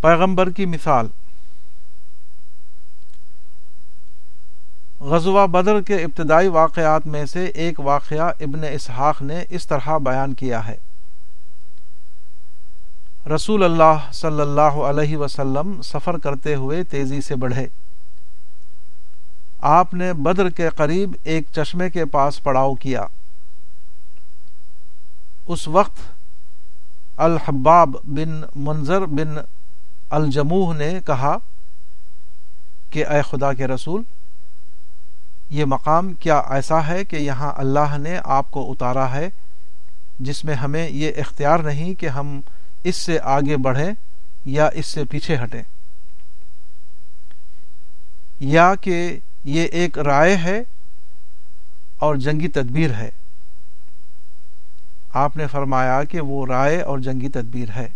پیغمبر کی مثال۔ غزوہ بدر کے ابتدائی واقعات میں سے ایک واقعہ ابن اسحاق نے اس طرح بیان کیا ہے۔ رسول اللہ صلی اللہ علیہ وسلم سفر کرتے ہوئے تیزی سے بڑھے۔ آپ نے بدر کے قریب ایک چشمے کے پاس پڑاؤ کیا۔ اس وقت الحباب بن منظر بن الجموہ نے کہا کہ اے خدا کے رسول، یہ مقام کیا ایسا ہے کہ یہاں اللہ نے آپ کو اتارا ہے، جس میں ہمیں یہ اختیار نہیں کہ ہم اس سے آگے بڑھیں یا اس سے پیچھے ہٹیں؟ یا کہ یہ ایک رائے ہے اور جنگی تدبیر ہے۔ آپ نے فرمایا کہ وہ رائے اور جنگی تدبیر ہے۔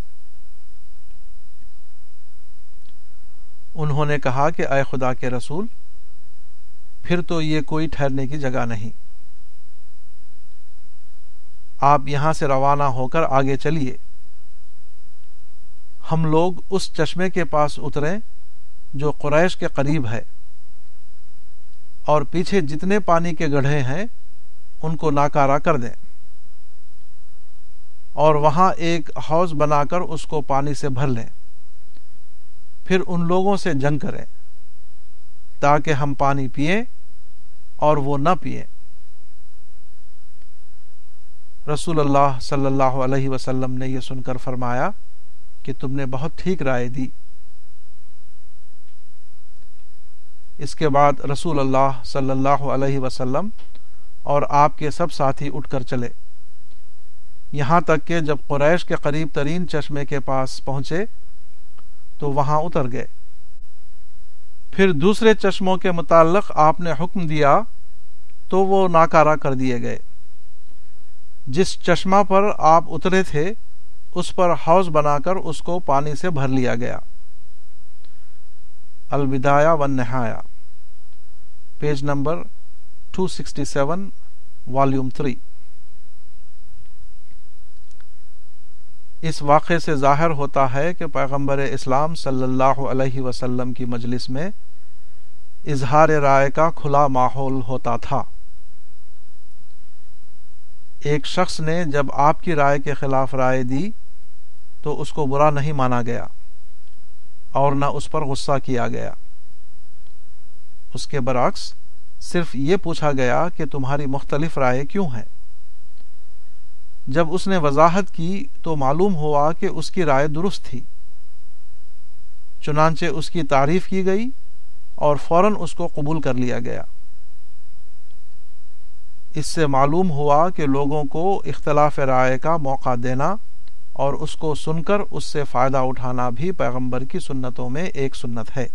انہوں نے کہا کہ اے خدا کے رسول، پھر تو یہ کوئی ٹھہرنے کی جگہ نہیں۔ آپ یہاں سے روانہ ہو کر آگے چلیے۔ ہم لوگ اس چشمے کے پاس اتریں جو قریش کے قریب ہے۔ اور پیچھے جتنے پانی کے گڑھے ہیں، ان کو ناکارا کر دیں۔ اور وہاں ایک حوض بنا کر اس کو پانی سے بھر لیں۔ پھر ان لوگوں سے جنگ کریں تاکہ ہم پانی پیئیں اور وہ نہ پیئیں۔ رسول اللہ صلی اللہ علیہ وسلم نے یہ سن کر فرمایا کہ تم نے بہت ٹھیک رائے دی۔ اس کے بعد رسول اللہ صلی اللہ علیہ وسلم اور آپ کے سب ساتھی اٹھ کر چلے۔ یہاں تک کہ جب قریش کے قریب ترین چشمے کے پاس پہنچے تو وہاں اتر گئے۔ پھر دوسرے چشموں کے متعلق آپ نے حکم دیا تو وہ ناکارہ کر دیے گئے۔ جس چشمہ پر آپ اترے تھے، اس پر حوض بنا کر اس کو پانی سے بھر لیا گیا۔ الوداع و نہایا پیج نمبر 267 والیوم 3 اس واقعے سے ظاہر ہوتا ہے کہ پیغمبر اسلام صلی اللہ علیہ وسلم کی مجلس میں اظہار رائے کا کھلا ماحول ہوتا تھا۔ ایک شخص نے جب آپ کی رائے کے خلاف رائے دی تو اس کو برا نہیں مانا گیا اور نہ اس پر غصہ کیا گیا۔ اس کے برعکس صرف یہ پوچھا گیا کہ تمہاری مختلف رائے کیوں ہیں؟ جب اس نے وضاحت کی تو معلوم ہوا کہ اس کی رائے درست تھی۔ چنانچہ اس کی تعریف کی گئی اور فوراً اس کو قبول کر لیا گیا۔ اس سے معلوم ہوا کہ لوگوں کو اختلاف رائے کا موقع دینا اور اس کو سن کر اس سے فائدہ اٹھانا بھی پیغمبر کی سنتوں میں ایک سنت ہے۔